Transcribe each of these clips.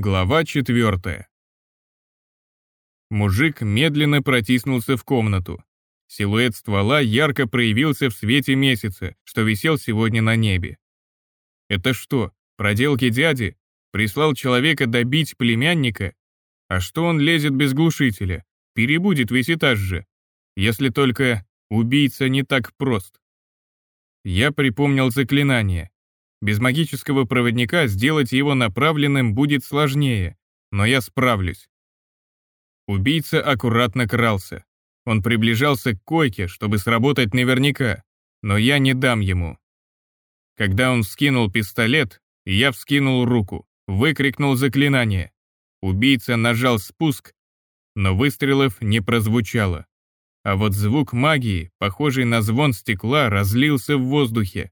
Глава четвертая. Мужик медленно протиснулся в комнату. Силуэт ствола ярко проявился в свете месяца, что висел сегодня на небе. Это что, проделки дяди? Прислал человека добить племянника? А что он лезет без глушителя? Перебудет весь этаж же. Если только убийца не так прост. Я припомнил заклинание. Без магического проводника сделать его направленным будет сложнее, но я справлюсь. Убийца аккуратно крался. Он приближался к койке, чтобы сработать наверняка, но я не дам ему. Когда он вскинул пистолет, я вскинул руку, выкрикнул заклинание. Убийца нажал спуск, но выстрелов не прозвучало. А вот звук магии, похожий на звон стекла, разлился в воздухе.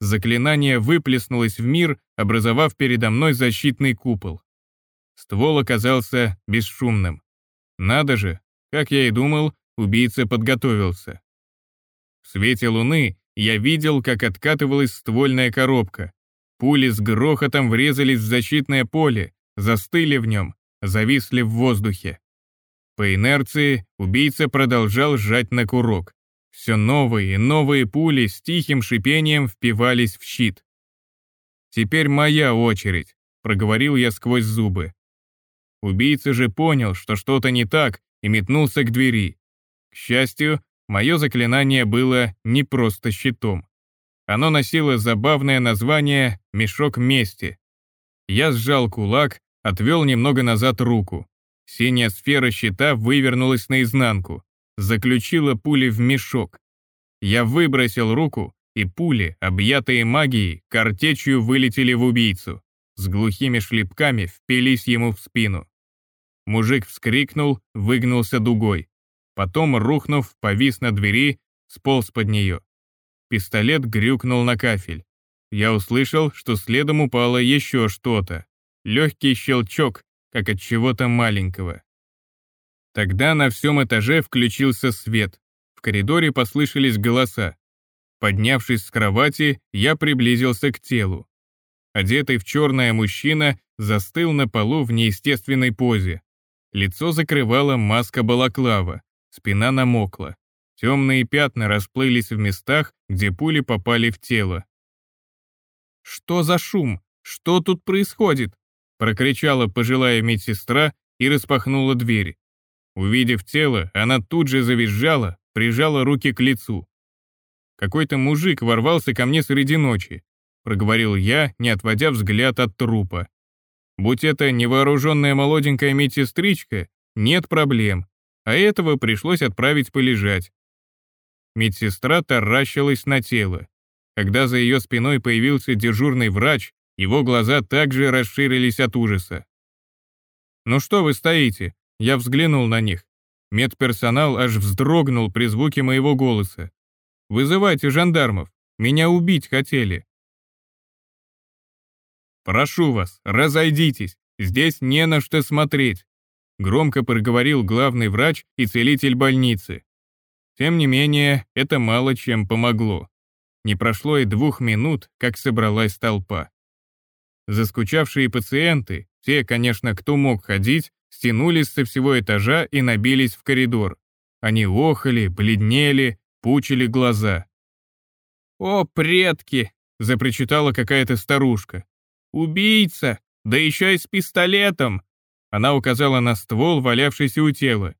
Заклинание выплеснулось в мир, образовав передо мной защитный купол. Ствол оказался бесшумным. Надо же, как я и думал, убийца подготовился. В свете луны я видел, как откатывалась ствольная коробка. Пули с грохотом врезались в защитное поле, застыли в нем, зависли в воздухе. По инерции убийца продолжал сжать на курок. Все новые и новые пули с тихим шипением впивались в щит. «Теперь моя очередь», — проговорил я сквозь зубы. Убийца же понял, что что-то не так, и метнулся к двери. К счастью, мое заклинание было не просто щитом. Оно носило забавное название «мешок мести». Я сжал кулак, отвел немного назад руку. Синяя сфера щита вывернулась наизнанку, заключила пули в мешок. Я выбросил руку, и пули, объятые магией, картечью вылетели в убийцу. С глухими шлепками впились ему в спину. Мужик вскрикнул, выгнулся дугой. Потом, рухнув, повис на двери, сполз под нее. Пистолет грюкнул на кафель. Я услышал, что следом упало еще что-то. Легкий щелчок, как от чего-то маленького. Тогда на всем этаже включился свет. В коридоре послышались голоса. Поднявшись с кровати, я приблизился к телу. Одетый в черное мужчина застыл на полу в неестественной позе. Лицо закрывала маска балаклава, спина намокла. Темные пятна расплылись в местах, где пули попали в тело. «Что за шум? Что тут происходит?» прокричала пожилая медсестра и распахнула дверь. Увидев тело, она тут же завизжала, прижала руки к лицу. «Какой-то мужик ворвался ко мне среди ночи», проговорил я, не отводя взгляд от трупа. Будь это невооруженная молоденькая медсестричка, нет проблем, а этого пришлось отправить полежать. Медсестра таращилась на тело. Когда за ее спиной появился дежурный врач, его глаза также расширились от ужаса. «Ну что вы стоите?» Я взглянул на них. Медперсонал аж вздрогнул при звуке моего голоса. «Вызывайте жандармов, меня убить хотели». «Прошу вас, разойдитесь, здесь не на что смотреть», громко проговорил главный врач и целитель больницы. Тем не менее, это мало чем помогло. Не прошло и двух минут, как собралась толпа. Заскучавшие пациенты, те, конечно, кто мог ходить, стянулись со всего этажа и набились в коридор. Они охали, бледнели, пучили глаза. «О, предки!» — запричитала какая-то старушка. «Убийца! Да еще и с пистолетом!» Она указала на ствол, валявшийся у тела.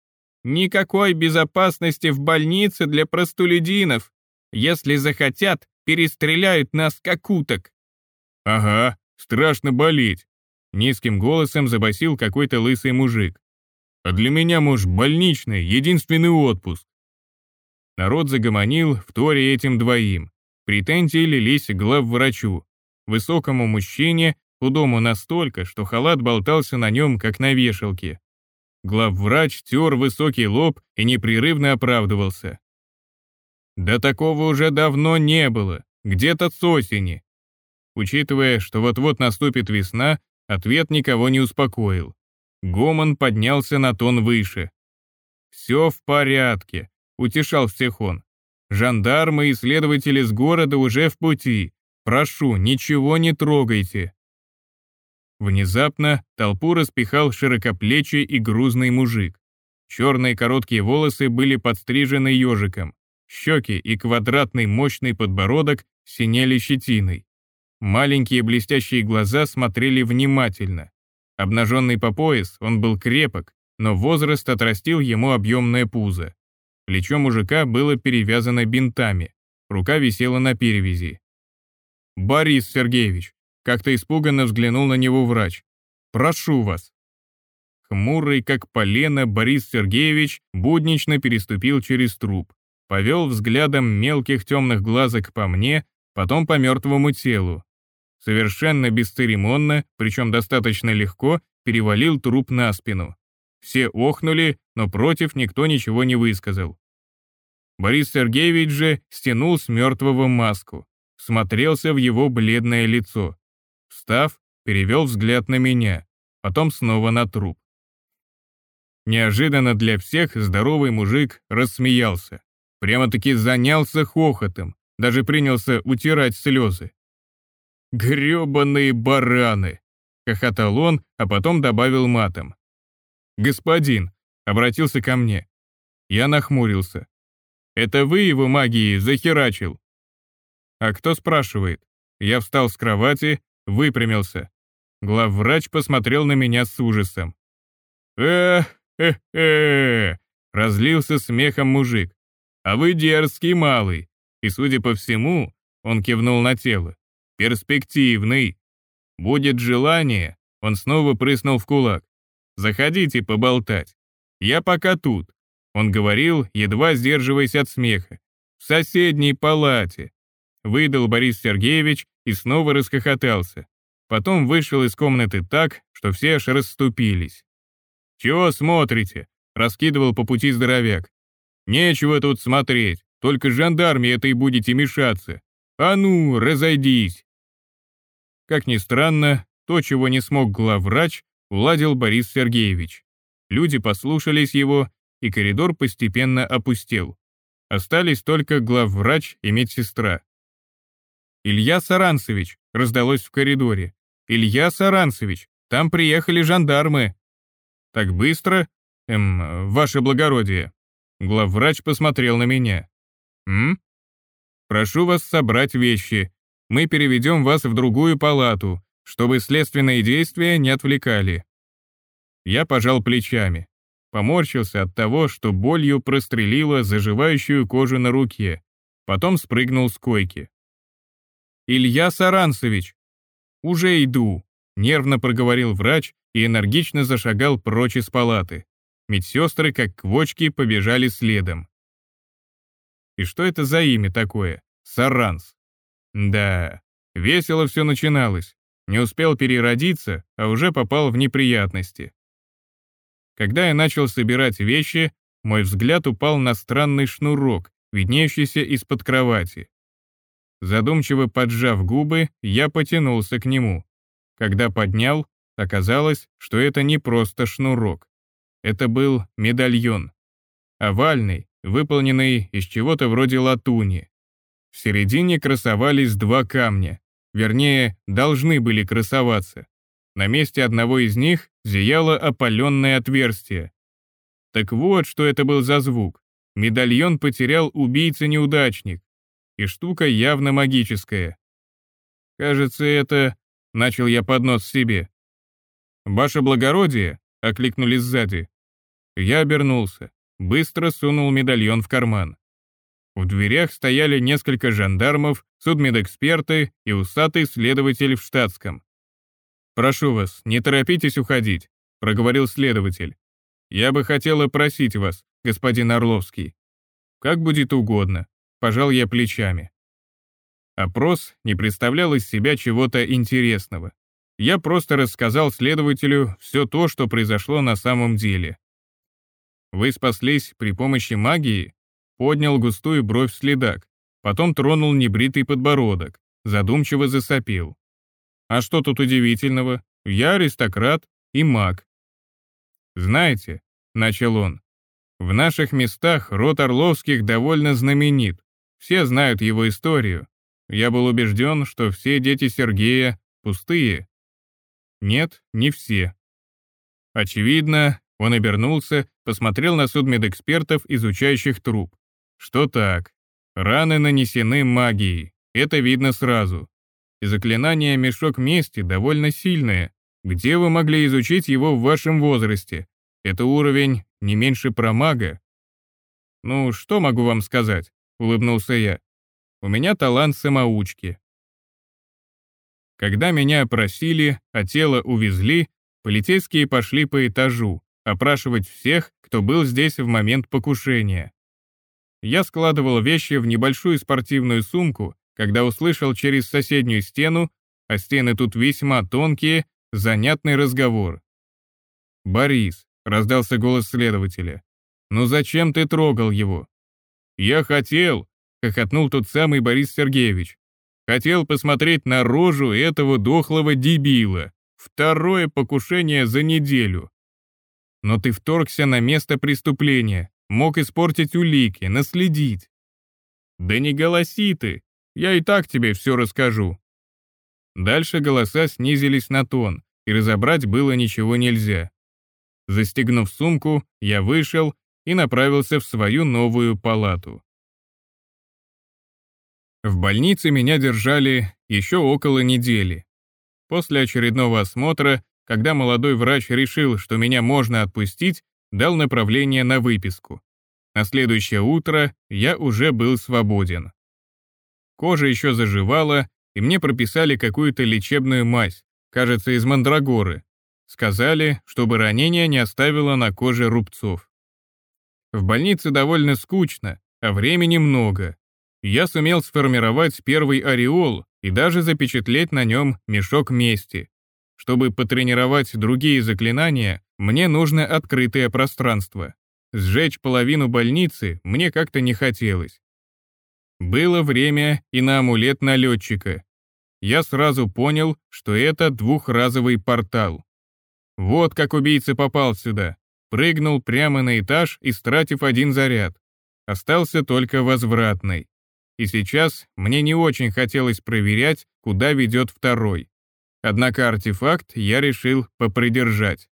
«Никакой безопасности в больнице для простолюдинов. Если захотят, перестреляют нас как уток». «Ага, страшно болеть», — низким голосом забасил какой-то лысый мужик. «А для меня, муж, больничный, единственный отпуск». Народ загомонил, вторе этим двоим. Претензии лились главврачу высокому мужчине, худому настолько, что халат болтался на нем, как на вешалке. Главврач тер высокий лоб и непрерывно оправдывался. Да такого уже давно не было, где-то с осени. Учитывая, что вот-вот наступит весна, ответ никого не успокоил. Гомон поднялся на тон выше. «Все в порядке», — утешал всех он. «Жандармы и следователи с города уже в пути. Прошу, ничего не трогайте». Внезапно толпу распихал широкоплечий и грузный мужик. Черные короткие волосы были подстрижены ежиком, щеки и квадратный мощный подбородок синели щетиной. Маленькие блестящие глаза смотрели внимательно. Обнаженный по пояс, он был крепок, но возраст отрастил ему объемное пузо. Плечо мужика было перевязано бинтами, рука висела на перевязи. «Борис Сергеевич», — как-то испуганно взглянул на него врач, — «прошу вас». Хмурый, как полено, Борис Сергеевич буднично переступил через труп, повел взглядом мелких темных глазок по мне, потом по мертвому телу. Совершенно бесцеремонно, причем достаточно легко, перевалил труп на спину. Все охнули, но против никто ничего не высказал. Борис Сергеевич же стянул с мертвого маску, смотрелся в его бледное лицо. Встав, перевел взгляд на меня, потом снова на труп. Неожиданно для всех здоровый мужик рассмеялся. Прямо-таки занялся хохотом, даже принялся утирать слезы. «Гребаные бараны!» — хохотал он, а потом добавил матом. «Господин!» — обратился ко мне. Я нахмурился. «Это вы его магией захерачил?» «А кто спрашивает?» Я встал с кровати, выпрямился. Главврач посмотрел на меня с ужасом. «Эх, эх, эх!» — разлился смехом мужик. «А вы дерзкий малый, и, судя по всему, он кивнул на тело, перспективный. Будет желание, он снова прыснул в кулак. Заходите поболтать. Я пока тут. Он говорил, едва сдерживаясь от смеха. В соседней палате. Выдал Борис Сергеевич и снова расхохотался. Потом вышел из комнаты так, что все аж расступились. «Чего смотрите?» — раскидывал по пути здоровяк. «Нечего тут смотреть, только жандарме этой будете мешаться. А ну, разойдись!» Как ни странно, то, чего не смог главврач, уладил Борис Сергеевич. Люди послушались его, и коридор постепенно опустел. Остались только главврач и медсестра. «Илья Саранцевич!» — раздалось в коридоре. «Илья Саранцевич! Там приехали жандармы!» «Так быстро? Эм, ваше благородие!» Главврач посмотрел на меня. «М? Прошу вас собрать вещи мы переведем вас в другую палату, чтобы следственные действия не отвлекали». Я пожал плечами, поморщился от того, что болью прострелила заживающую кожу на руке, потом спрыгнул с койки. «Илья Саранцевич!» «Уже иду», — нервно проговорил врач и энергично зашагал прочь из палаты. Медсестры, как квочки, побежали следом. И что это за имя такое? Саранс. Да, весело все начиналось. Не успел переродиться, а уже попал в неприятности. Когда я начал собирать вещи, мой взгляд упал на странный шнурок, виднеющийся из-под кровати. Задумчиво поджав губы, я потянулся к нему. Когда поднял, оказалось, что это не просто шнурок. Это был медальон. Овальный, выполненный из чего-то вроде латуни. В середине красовались два камня, вернее, должны были красоваться. На месте одного из них зияло опаленное отверстие. Так вот, что это был за звук. Медальон потерял убийца-неудачник. И штука явно магическая. Кажется, это... Начал я поднос себе. «Ваше благородие!» — окликнули сзади. Я обернулся, быстро сунул медальон в карман. В дверях стояли несколько жандармов, судмедэксперты и усатый следователь в штатском. «Прошу вас, не торопитесь уходить», — проговорил следователь. «Я бы хотела просить вас, господин Орловский». «Как будет угодно», — пожал я плечами. Опрос не представлял из себя чего-то интересного. Я просто рассказал следователю все то, что произошло на самом деле. Вы спаслись при помощи магии? Поднял густую бровь следак, потом тронул небритый подбородок, задумчиво засопел. А что тут удивительного? Я аристократ и маг. Знаете, начал он, в наших местах род Орловских довольно знаменит. Все знают его историю. Я был убежден, что все дети Сергея пустые. Нет, не все. Очевидно, он обернулся, посмотрел на судмедэкспертов, изучающих труп. Что так? Раны нанесены магией, это видно сразу. Заклинание «Мешок мести» довольно сильное. Где вы могли изучить его в вашем возрасте? Это уровень не меньше промага. Ну, что могу вам сказать? Улыбнулся я. У меня талант самоучки. Когда меня опросили, а тело увезли, полицейские пошли по этажу, опрашивать всех, кто был здесь в момент покушения. Я складывал вещи в небольшую спортивную сумку, когда услышал через соседнюю стену, а стены тут весьма тонкие, занятный разговор. «Борис», — раздался голос следователя, — «ну зачем ты трогал его?» «Я хотел», — хохотнул тот самый Борис Сергеевич. «Хотел посмотреть на рожу этого дохлого дебила. Второе покушение за неделю. Но ты вторгся на место преступления, мог испортить улики, наследить. Да не голоси ты, я и так тебе все расскажу. Дальше голоса снизились на тон, и разобрать было ничего нельзя. Застегнув сумку, я вышел и направился в свою новую палату. В больнице меня держали еще около недели. После очередного осмотра когда молодой врач решил, что меня можно отпустить, дал направление на выписку. На следующее утро я уже был свободен. Кожа еще заживала, и мне прописали какую-то лечебную мазь, кажется, из мандрагоры. Сказали, чтобы ранение не оставило на коже рубцов. В больнице довольно скучно, а времени много. Я сумел сформировать первый ореол и даже запечатлеть на нем мешок мести, чтобы потренировать другие заклинания, мне нужно открытое пространство. Сжечь половину больницы мне как-то не хотелось. Было время и на амулет налетчика. Я сразу понял, что это двухразовый портал. Вот как убийца попал сюда. Прыгнул прямо на этаж, истратив один заряд. Остался только возвратный. И сейчас мне не очень хотелось проверять, куда ведет второй. Однако артефакт я решил попридержать.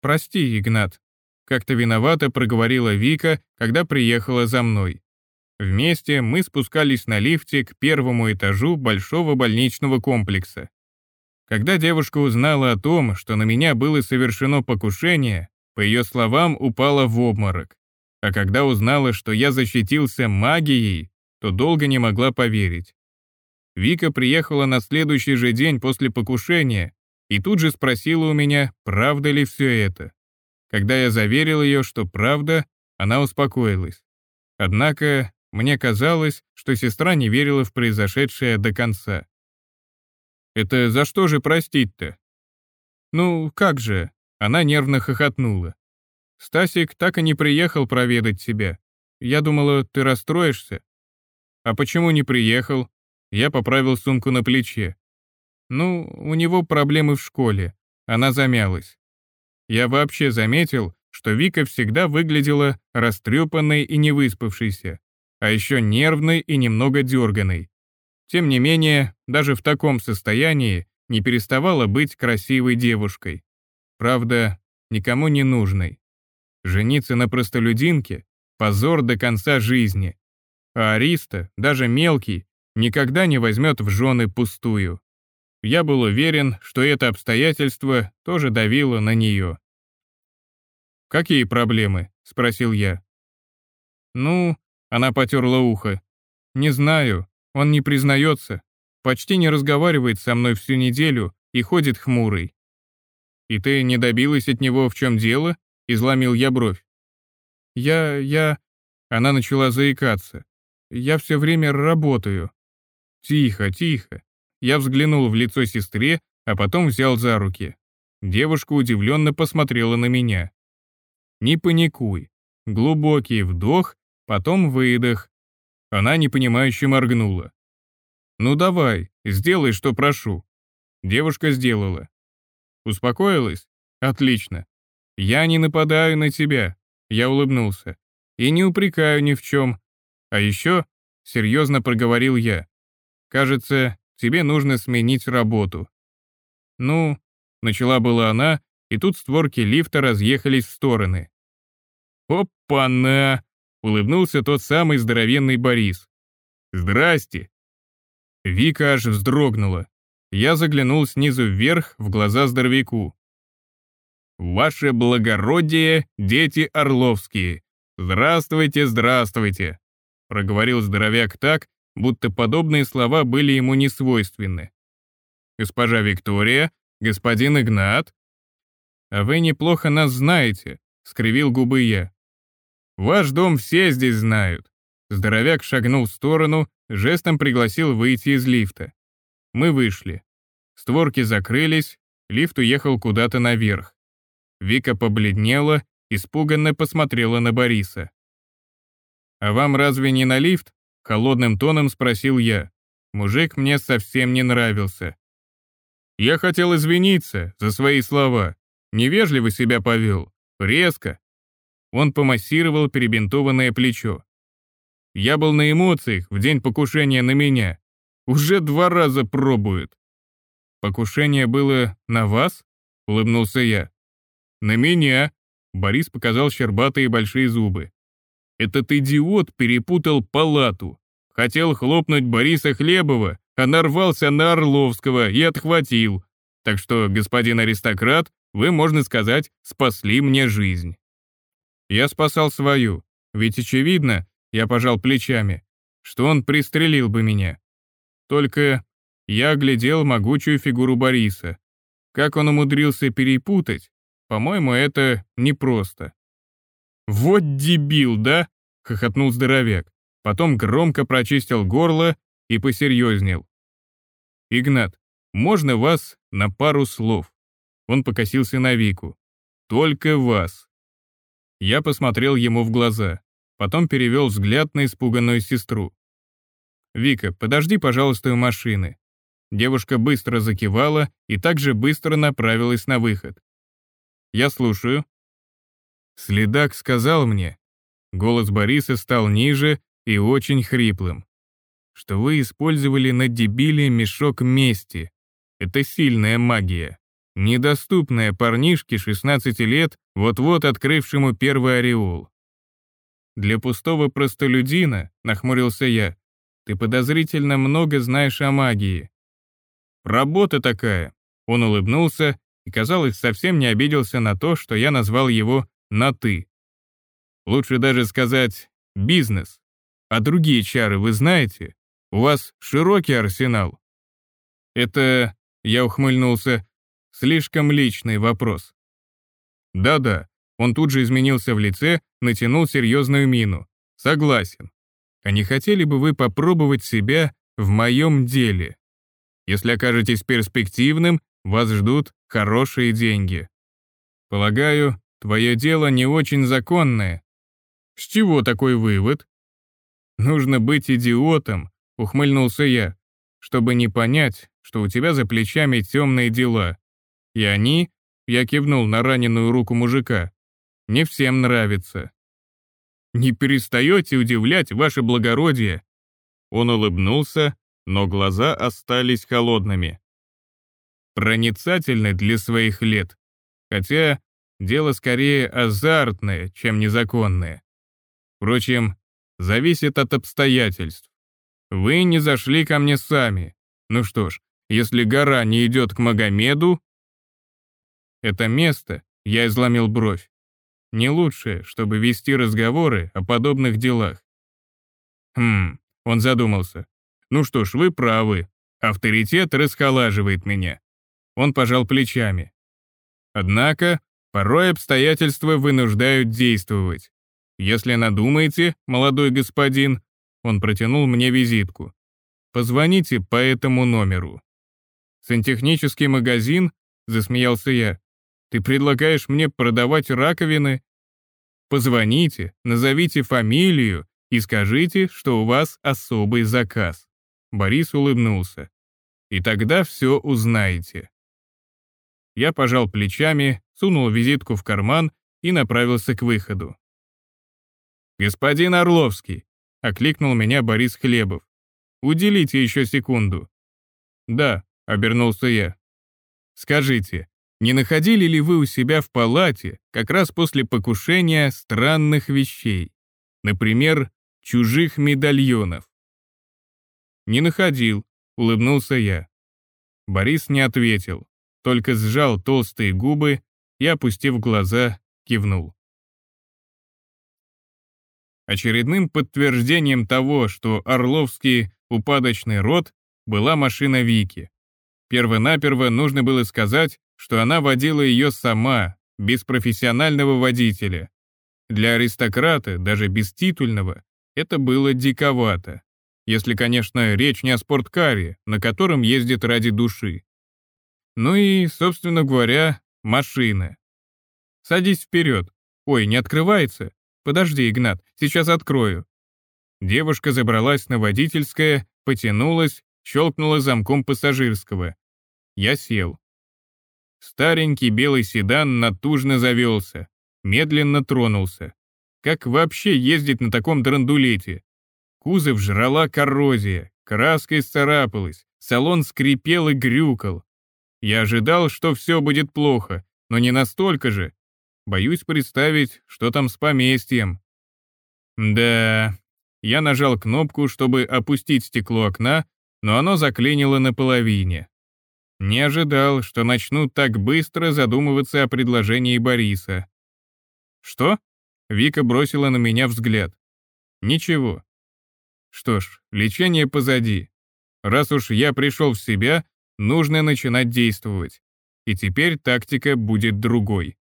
«Прости, Игнат», — как-то виновато проговорила Вика, когда приехала за мной. Вместе мы спускались на лифте к первому этажу большого больничного комплекса. Когда девушка узнала о том, что на меня было совершено покушение, по ее словам, упала в обморок. А когда узнала, что я защитился магией, то долго не могла поверить. Вика приехала на следующий же день после покушения и тут же спросила у меня, правда ли все это. Когда я заверил ее, что правда, она успокоилась. Однако мне казалось, что сестра не верила в произошедшее до конца. «Это за что же простить-то?» «Ну, как же?» Она нервно хохотнула. «Стасик так и не приехал проведать тебя. Я думала, ты расстроишься». «А почему не приехал?» Я поправил сумку на плече. Ну, у него проблемы в школе. Она замялась. Я вообще заметил, что Вика всегда выглядела растрепанной и невыспавшейся, а еще нервной и немного дерганой. Тем не менее, даже в таком состоянии не переставала быть красивой девушкой. Правда, никому не нужной. Жениться на простолюдинке — позор до конца жизни. А Ариста, даже мелкий, никогда не возьмет в жены пустую. Я был уверен, что это обстоятельство тоже давило на нее. «Какие проблемы?» — спросил я. «Ну...» — она потерла ухо. «Не знаю, он не признается, почти не разговаривает со мной всю неделю и ходит хмурый». «И ты не добилась от него, в чем дело?» — изломил я бровь. «Я... я...» Она начала заикаться. «Я все время работаю. «Тихо, тихо». Я взглянул в лицо сестре, а потом взял за руки. Девушка удивленно посмотрела на меня. «Не паникуй. Глубокий вдох, потом выдох». Она непонимающе моргнула. «Ну давай, сделай, что прошу». Девушка сделала. «Успокоилась? Отлично. Я не нападаю на тебя», — я улыбнулся. «И не упрекаю ни в чем. А еще, — серьезно проговорил я, Кажется, тебе нужно сменить работу. Ну, начала была она, и тут створки лифта разъехались в стороны. «Опа-на!» — улыбнулся тот самый здоровенный Борис. «Здрасте!» Вика аж вздрогнула. Я заглянул снизу вверх в глаза здоровяку. «Ваше благородие, дети Орловские! Здравствуйте, здравствуйте!» проговорил здоровяк так, будто подобные слова были ему не свойственны. «Госпожа Виктория, господин Игнат?» «А вы неплохо нас знаете», — скривил губы я. «Ваш дом все здесь знают». Здоровяк шагнул в сторону, жестом пригласил выйти из лифта. Мы вышли. Створки закрылись, лифт уехал куда-то наверх. Вика побледнела, испуганно посмотрела на Бориса. «А вам разве не на лифт?» — холодным тоном спросил я. Мужик мне совсем не нравился. Я хотел извиниться за свои слова. Невежливо себя повел. Резко. Он помассировал перебинтованное плечо. Я был на эмоциях в день покушения на меня. Уже два раза пробуют. Покушение было на вас? Улыбнулся я. На меня. Борис показал щербатые большие зубы. Этот идиот перепутал палату. Хотел хлопнуть Бориса Хлебова, а нарвался на Орловского и отхватил. Так что, господин аристократ, вы, можно сказать, спасли мне жизнь. Я спасал свою, ведь очевидно, я пожал плечами, что он пристрелил бы меня. Только я оглядел могучую фигуру Бориса. Как он умудрился перепутать, по-моему, это непросто. «Вот дебил, да?» — хохотнул здоровяк. Потом громко прочистил горло и посерьезнел. «Игнат, можно вас на пару слов?» Он покосился на Вику. «Только вас». Я посмотрел ему в глаза, потом перевел взгляд на испуганную сестру. «Вика, подожди, пожалуйста, у машины». Девушка быстро закивала и также быстро направилась на выход. «Я слушаю». Следак сказал мне, голос Бориса стал ниже и очень хриплым, что вы использовали на дебиле мешок мести. Это сильная магия, недоступная парнишке 16 лет, вот-вот открывшему первый ореол. Для пустого простолюдина, нахмурился я, ты подозрительно много знаешь о магии. Работа такая. Он улыбнулся и, казалось, совсем не обиделся на то, что я назвал его на «ты». Лучше даже сказать «бизнес». А другие чары вы знаете? У вас широкий арсенал. Это, я ухмыльнулся, слишком личный вопрос. Да-да, он тут же изменился в лице, натянул серьезную мину. Согласен. А не хотели бы вы попробовать себя в моем деле? Если окажетесь перспективным, вас ждут хорошие деньги. Полагаю, твое дело не очень законное, с чего такой вывод? Нужно быть идиотом, ухмыльнулся я, чтобы не понять, что у тебя за плечами темные дела. И они, я кивнул на раненую руку мужика, не всем нравится. Не перестаете удивлять, ваше благородие. Он улыбнулся, но глаза остались холодными. Проницательный для своих лет, хотя дело скорее азартное, чем незаконное. Впрочем, зависит от обстоятельств. Вы не зашли ко мне сами. Ну что ж, если гора не идет к Магомеду... Это место, я изломил бровь, не лучшее, чтобы вести разговоры о подобных делах. Хм, он задумался. Ну что ж, вы правы. Авторитет расхолаживает меня. Он пожал плечами. Однако, порой обстоятельства вынуждают действовать. Если надумаете, молодой господин, он протянул мне визитку. Позвоните по этому номеру. Сантехнический магазин, засмеялся я. Ты предлагаешь мне продавать раковины? Позвоните, назовите фамилию и скажите, что у вас особый заказ. Борис улыбнулся. И тогда все узнаете. Я пожал плечами, сунул визитку в карман и направился к выходу. «Господин Орловский!» — окликнул меня Борис Хлебов. «Уделите еще секунду». «Да», — обернулся я. Скажите, не находили ли вы у себя в палате, как раз после покушения, странных вещей? Например, чужих медальонов? Не находил, улыбнулся я. Борис не ответил, только сжал толстые губы и, опустив глаза, кивнул. Очередным подтверждением того, что Орловский упадочный род, была машина Вики. Первонаперво нужно было сказать, что она водила ее сама, без профессионального водителя. Для аристократа, даже без титульного, это было диковато. Если, конечно, речь не о спорткаре, на котором ездит ради души. Ну и, собственно говоря, машина. Садись вперед. Ой, не открывается? Подожди, Игнат, сейчас открою. Девушка забралась на водительское, потянулась, щелкнула замком пассажирского. Я сел. Старенький белый седан натужно завелся, медленно тронулся. Как вообще ездить на таком драндулете? Кузов жрала коррозия, краска исцарапалась, салон скрипел и грюкал. Я ожидал, что все будет плохо, но не настолько же. Боюсь представить, что там с поместьем. Да, я нажал кнопку, чтобы опустить стекло окна, но оно заклинило наполовине. Не ожидал, что начну так быстро задумываться о предложении Бориса. «Что?» — Вика бросила на меня взгляд. «Ничего». Что ж, лечение позади. Раз уж я пришел в себя, нужно начинать действовать. И теперь тактика будет другой.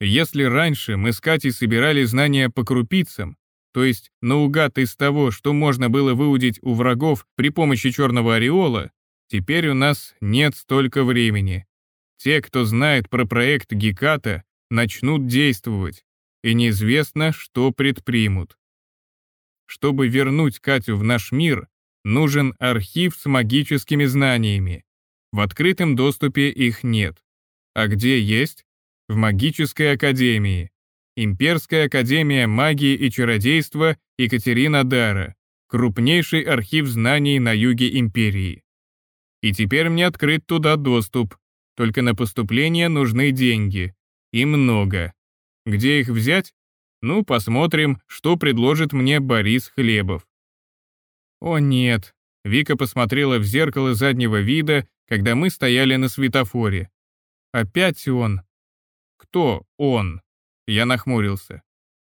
Если раньше мы с Катей собирали знания по крупицам, то есть наугад из того, что можно было выудить у врагов при помощи черного ореола, теперь у нас нет столько времени. Те, кто знает про проект Геката, начнут действовать, и неизвестно, что предпримут. Чтобы вернуть Катю в наш мир, нужен архив с магическими знаниями. В открытом доступе их нет. А где есть? в магической академии. Имперская академия магии и чародейства Екатерина Дара, крупнейший архив знаний на юге империи. И теперь мне открыт туда доступ, только на поступление нужны деньги. И много. Где их взять? Ну, посмотрим, что предложит мне Борис Хлебов. О нет, Вика посмотрела в зеркало заднего вида, когда мы стояли на светофоре. Опять он. Кто он? Я нахмурился.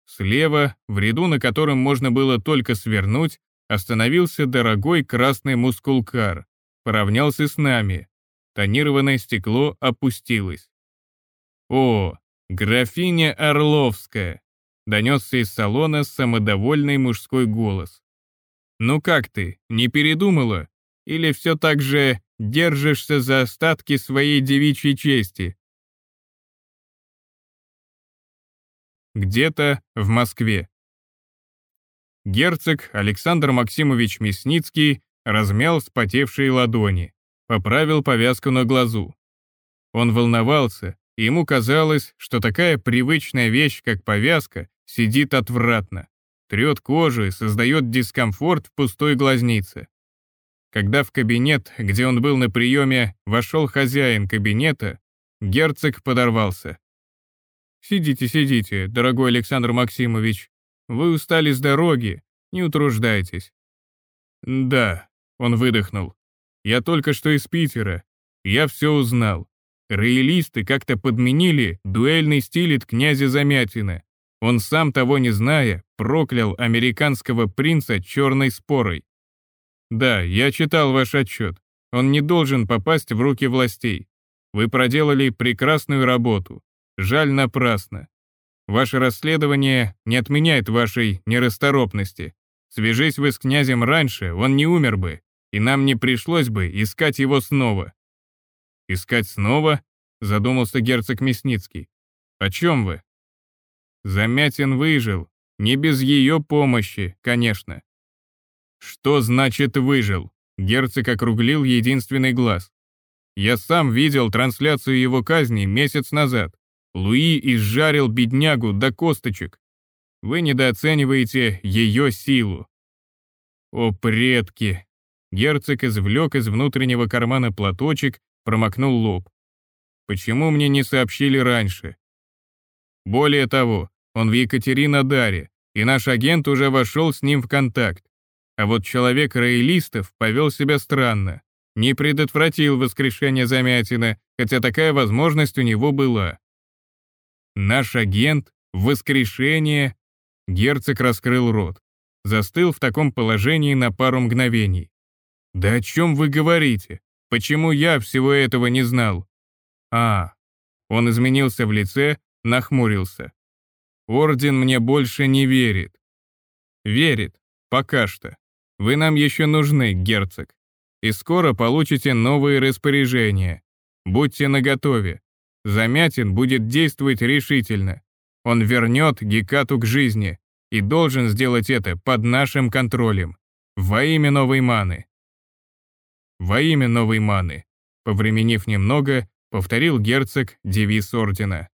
Слева, в ряду, на котором можно было только свернуть, остановился дорогой красный мускулкар. Поравнялся с нами. Тонированное стекло опустилось. «О, графиня Орловская!» — донесся из салона самодовольный мужской голос. «Ну как ты, не передумала? Или все так же держишься за остатки своей девичьей чести?» где-то в Москве. Герцог Александр Максимович Мясницкий размял вспотевшие ладони, поправил повязку на глазу. Он волновался, и ему казалось, что такая привычная вещь, как повязка, сидит отвратно, трет кожу и создает дискомфорт в пустой глазнице. Когда в кабинет, где он был на приеме, вошел хозяин кабинета, герцог подорвался. «Сидите, сидите, дорогой Александр Максимович. Вы устали с дороги, не утруждайтесь». «Да», — он выдохнул. «Я только что из Питера. Я все узнал. Роялисты как-то подменили дуэльный стиль от князя Замятина. Он сам того не зная, проклял американского принца черной спорой. Да, я читал ваш отчет. Он не должен попасть в руки властей. Вы проделали прекрасную работу. Жаль напрасно. Ваше расследование не отменяет вашей нерасторопности. Свяжись вы с князем раньше, он не умер бы, и нам не пришлось бы искать его снова». «Искать снова?» — задумался герцог Мясницкий. «О чем вы?» Замятин выжил, не без ее помощи, конечно. «Что значит выжил?» Герцог округлил единственный глаз. «Я сам видел трансляцию его казни месяц назад. Луи изжарил беднягу до косточек. Вы недооцениваете ее силу. О, предки! Герцог извлек из внутреннего кармана платочек промокнул лоб. Почему мне не сообщили раньше? Более того, он в Екатеринодаре, и наш агент уже вошел с ним в контакт. А вот человек роялистов повел себя странно, не предотвратил воскрешение Замятина, хотя такая возможность у него была. Наш агент, воскрешение... Герцог раскрыл рот. Застыл в таком положении на пару мгновений. «Да о чем вы говорите? Почему я всего этого не знал?» «А...» Он изменился в лице, нахмурился. «Орден мне больше не верит». «Верит. Пока что. Вы нам еще нужны, герцог. И скоро получите новые распоряжения. Будьте наготове. Замятин будет действовать решительно. Он вернет Гекату к жизни и должен сделать это под нашим контролем. Во имя новой маны. Во имя новой маны. Повременив немного, повторил герцог девиз ордена.